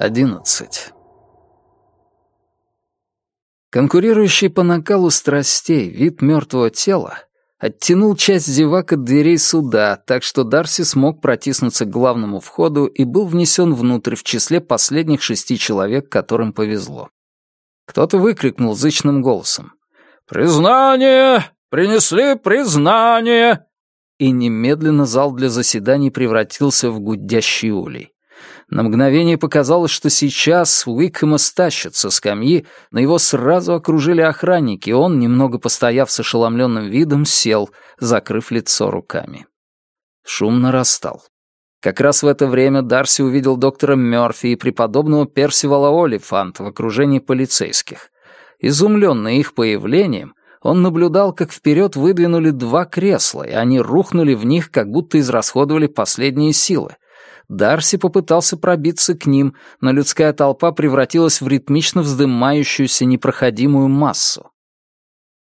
11. Конкурирующий по накалу страстей вид мертвого тела оттянул часть зевак от дверей суда, так что Дарси смог протиснуться к главному входу и был внесен внутрь в числе последних шести человек, которым повезло. Кто-то выкрикнул зычным голосом. «Признание! Принесли признание!» И немедленно зал для заседаний превратился в гудящий улей. На мгновение показалось, что сейчас Уикхэма стащат со скамьи, но его сразу окружили охранники, и он, немного постояв с ошеломленным видом, сел, закрыв лицо руками. Шум нарастал. Как раз в это время Дарси увидел доктора Мёрфи и преподобного Персивала Олифанта в окружении полицейских. Изумленный их появлением, он наблюдал, как вперед выдвинули два кресла, и они рухнули в них, как будто израсходовали последние силы. Дарси попытался пробиться к ним, но людская толпа превратилась в ритмично вздымающуюся непроходимую массу.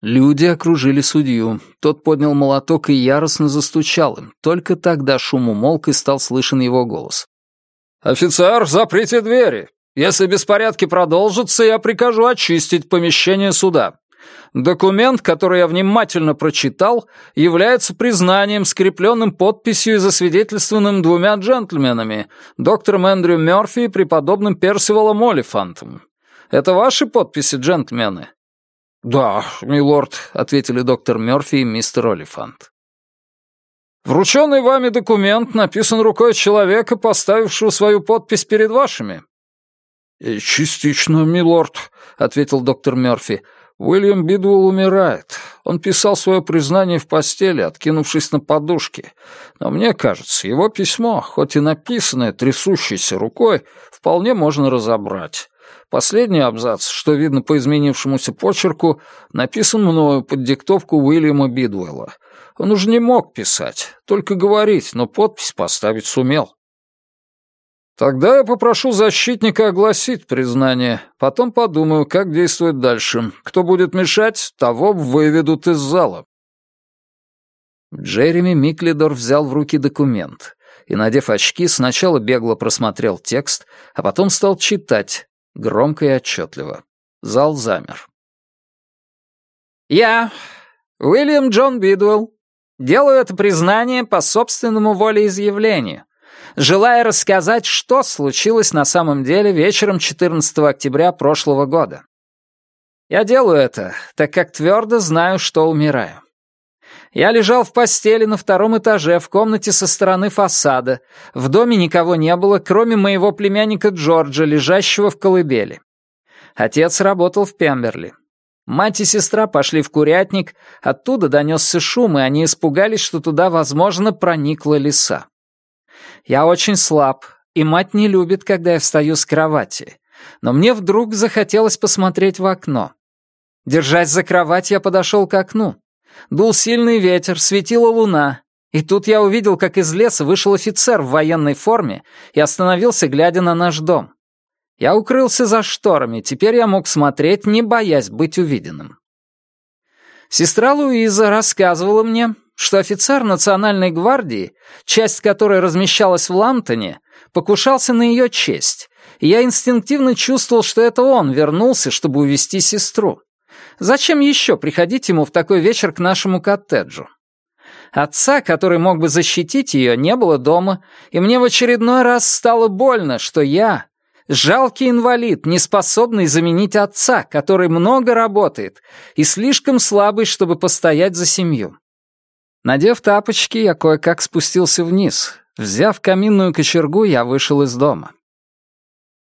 Люди окружили судью. Тот поднял молоток и яростно застучал им. Только тогда шум умолк и стал слышен его голос. «Офицер, заприте двери! Если беспорядки продолжатся, я прикажу очистить помещение суда. Документ, который я внимательно прочитал, является признанием, скрепленным подписью и засвидетельствованным двумя джентльменами, доктором Эндрю Мёрфи и преподобным Персивалом Олифантом. Это ваши подписи, джентльмены?» «Да, милорд», — ответили доктор Мёрфи и мистер Олифант. «Врученный вами документ написан рукой человека, поставившего свою подпись перед вашими». Э, «Частично, милорд», — ответил доктор Мёрфи. Уильям Бидвелл умирает. Он писал свое признание в постели, откинувшись на подушке. Но мне кажется, его письмо, хоть и написанное трясущейся рукой, вполне можно разобрать. Последний абзац, что видно по изменившемуся почерку, написан мною под диктовку Уильяма Бидвелла. Он уже не мог писать, только говорить, но подпись поставить сумел. «Тогда я попрошу защитника огласить признание. Потом подумаю, как действовать дальше. Кто будет мешать, того выведут из зала». Джереми Миклидор взял в руки документ и, надев очки, сначала бегло просмотрел текст, а потом стал читать, громко и отчетливо. Зал замер. «Я, Уильям Джон Бидуэлл, делаю это признание по собственному волеизъявлению» Желая рассказать, что случилось на самом деле вечером 14 октября прошлого года. Я делаю это, так как твердо знаю, что умираю. Я лежал в постели на втором этаже в комнате со стороны фасада. В доме никого не было, кроме моего племянника Джорджа, лежащего в колыбели. Отец работал в Пемберли. Мать и сестра пошли в курятник, оттуда донесся шум, и они испугались, что туда, возможно, проникла лиса. Я очень слаб, и мать не любит, когда я встаю с кровати. Но мне вдруг захотелось посмотреть в окно. Держась за кровать, я подошел к окну. Дул сильный ветер, светила луна. И тут я увидел, как из леса вышел офицер в военной форме и остановился, глядя на наш дом. Я укрылся за шторами, теперь я мог смотреть, не боясь быть увиденным. Сестра Луиза рассказывала мне, что офицер Национальной гвардии, часть которой размещалась в Ламптоне, покушался на ее честь, и я инстинктивно чувствовал, что это он вернулся, чтобы увести сестру. Зачем еще приходить ему в такой вечер к нашему коттеджу? Отца, который мог бы защитить ее, не было дома, и мне в очередной раз стало больно, что я, жалкий инвалид, не способный заменить отца, который много работает и слишком слабый, чтобы постоять за семью. Надев тапочки, я кое-как спустился вниз. Взяв каминную кочергу, я вышел из дома.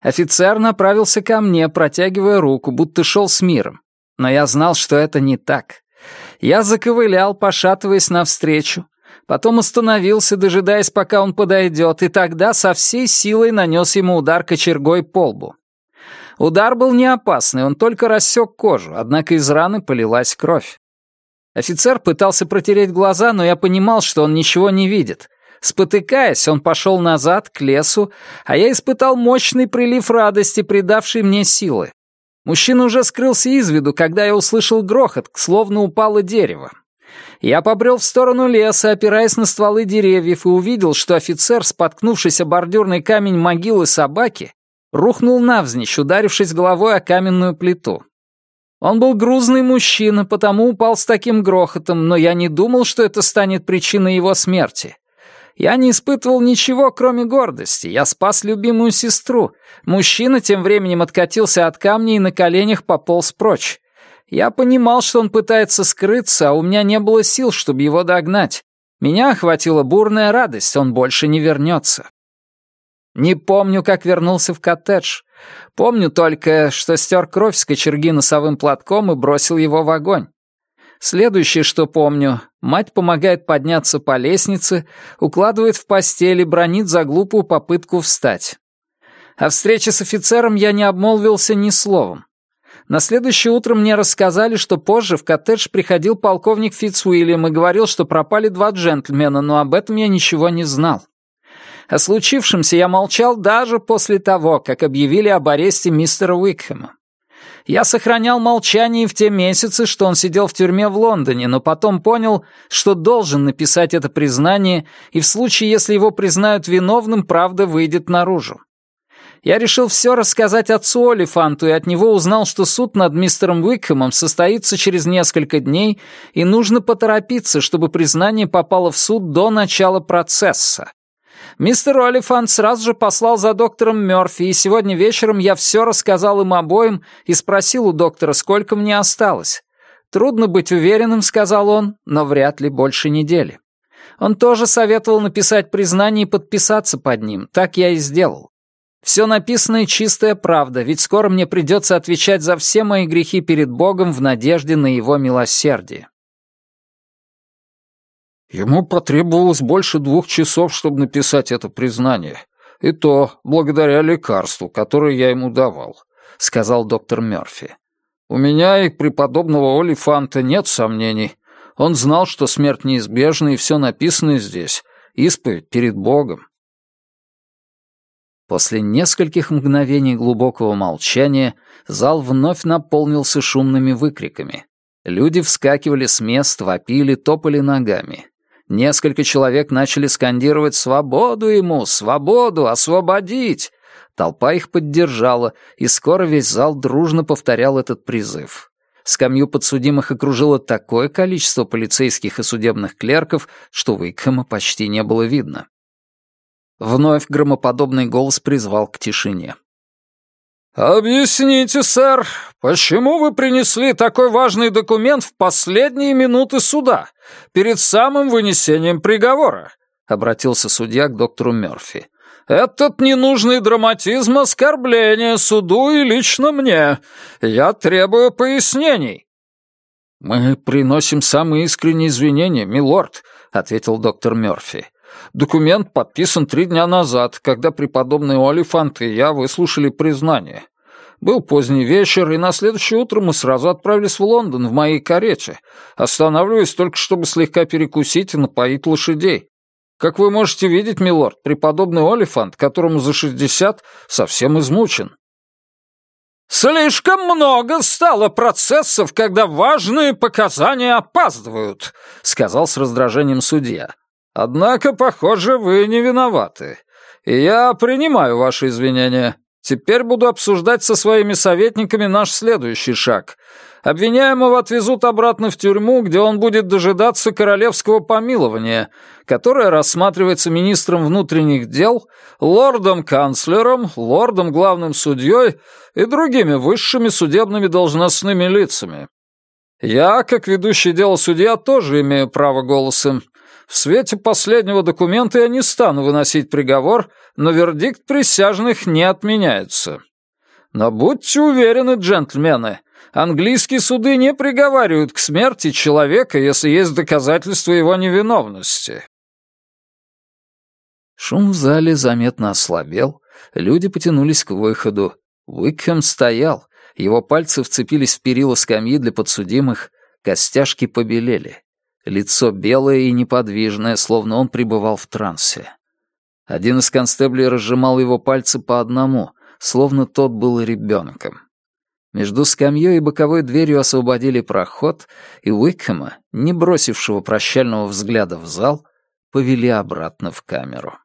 Офицер направился ко мне, протягивая руку, будто шел с миром. Но я знал, что это не так. Я заковылял, пошатываясь навстречу, потом остановился, дожидаясь, пока он подойдет, и тогда со всей силой нанес ему удар кочергой по лбу. Удар был не опасный, он только рассек кожу, однако из раны полилась кровь. Офицер пытался протереть глаза, но я понимал, что он ничего не видит. Спотыкаясь, он пошел назад, к лесу, а я испытал мощный прилив радости, придавший мне силы. Мужчина уже скрылся из виду, когда я услышал грохот, словно упало дерево. Я побрел в сторону леса, опираясь на стволы деревьев, и увидел, что офицер, споткнувшись о бордюрный камень могилы собаки, рухнул навзничь, ударившись головой о каменную плиту. Он был грузный мужчина, потому упал с таким грохотом, но я не думал, что это станет причиной его смерти. Я не испытывал ничего, кроме гордости. Я спас любимую сестру. Мужчина тем временем откатился от камня и на коленях пополз прочь. Я понимал, что он пытается скрыться, а у меня не было сил, чтобы его догнать. Меня охватила бурная радость, он больше не вернется. Не помню, как вернулся в коттедж. Помню только, что стер кровь с кочерги носовым платком и бросил его в огонь. Следующее, что помню, мать помогает подняться по лестнице, укладывает в постели и бронит за глупую попытку встать. О встрече с офицером я не обмолвился ни словом. На следующее утро мне рассказали, что позже в коттедж приходил полковник Фитцуильям и говорил, что пропали два джентльмена, но об этом я ничего не знал. О случившемся я молчал даже после того, как объявили об аресте мистера Уикхэма. Я сохранял молчание в те месяцы, что он сидел в тюрьме в Лондоне, но потом понял, что должен написать это признание, и в случае, если его признают виновным, правда выйдет наружу. Я решил все рассказать отцу Олифанту, и от него узнал, что суд над мистером Уикхэмом состоится через несколько дней, и нужно поторопиться, чтобы признание попало в суд до начала процесса. Мистер Уалифант сразу же послал за доктором Мёрфи, и сегодня вечером я все рассказал им обоим и спросил у доктора, сколько мне осталось. «Трудно быть уверенным», — сказал он, — «но вряд ли больше недели». Он тоже советовал написать признание и подписаться под ним, так я и сделал. Все написанное — чистая правда, ведь скоро мне придется отвечать за все мои грехи перед Богом в надежде на Его милосердие. Ему потребовалось больше двух часов, чтобы написать это признание. И то благодаря лекарству, которое я ему давал», — сказал доктор Мёрфи. «У меня и преподобного Олифанта нет сомнений. Он знал, что смерть неизбежна, и все написано здесь. Исповедь перед Богом». После нескольких мгновений глубокого молчания зал вновь наполнился шумными выкриками. Люди вскакивали с мест, вопили, топали ногами. Несколько человек начали скандировать «Свободу ему! Свободу! Освободить!» Толпа их поддержала, и скоро весь зал дружно повторял этот призыв. Скамью подсудимых окружило такое количество полицейских и судебных клерков, что Уикхэма почти не было видно. Вновь громоподобный голос призвал к тишине. «Объясните, сэр, почему вы принесли такой важный документ в последние минуты суда?» Перед самым вынесением приговора», — обратился судья к доктору Мёрфи. «Этот ненужный драматизм — оскорбление суду и лично мне. Я требую пояснений». «Мы приносим самые искренние извинения, милорд», — ответил доктор Мёрфи. «Документ подписан три дня назад, когда преподобный Олифант и я выслушали признание. Был поздний вечер, и на следующее утро мы сразу отправились в Лондон в моей карете, останавливаясь только чтобы слегка перекусить и напоить лошадей. Как вы можете видеть, милорд, преподобный Олифант, которому за шестьдесят, совсем измучен. «Слишком много стало процессов, когда важные показания опаздывают», — сказал с раздражением судья. «Однако, похоже, вы не виноваты. Я принимаю ваши извинения. Теперь буду обсуждать со своими советниками наш следующий шаг. Обвиняемого отвезут обратно в тюрьму, где он будет дожидаться королевского помилования, которое рассматривается министром внутренних дел, лордом-канцлером, лордом-главным судьей и другими высшими судебными должностными лицами. Я, как ведущий дело судья, тоже имею право голоса, в свете последнего документа я не стану выносить приговор, но вердикт присяжных не отменяется. Но будьте уверены, джентльмены, английские суды не приговаривают к смерти человека, если есть доказательства его невиновности. Шум в зале заметно ослабел, люди потянулись к выходу. Уикхэм стоял, его пальцы вцепились в перила скамьи для подсудимых, костяшки побелели. Лицо белое и неподвижное, словно он пребывал в трансе. Один из констеблей разжимал его пальцы по одному, словно тот был ребенком. Между скамьей и боковой дверью освободили проход, и Уикхэма, не бросившего прощального взгляда в зал, повели обратно в камеру.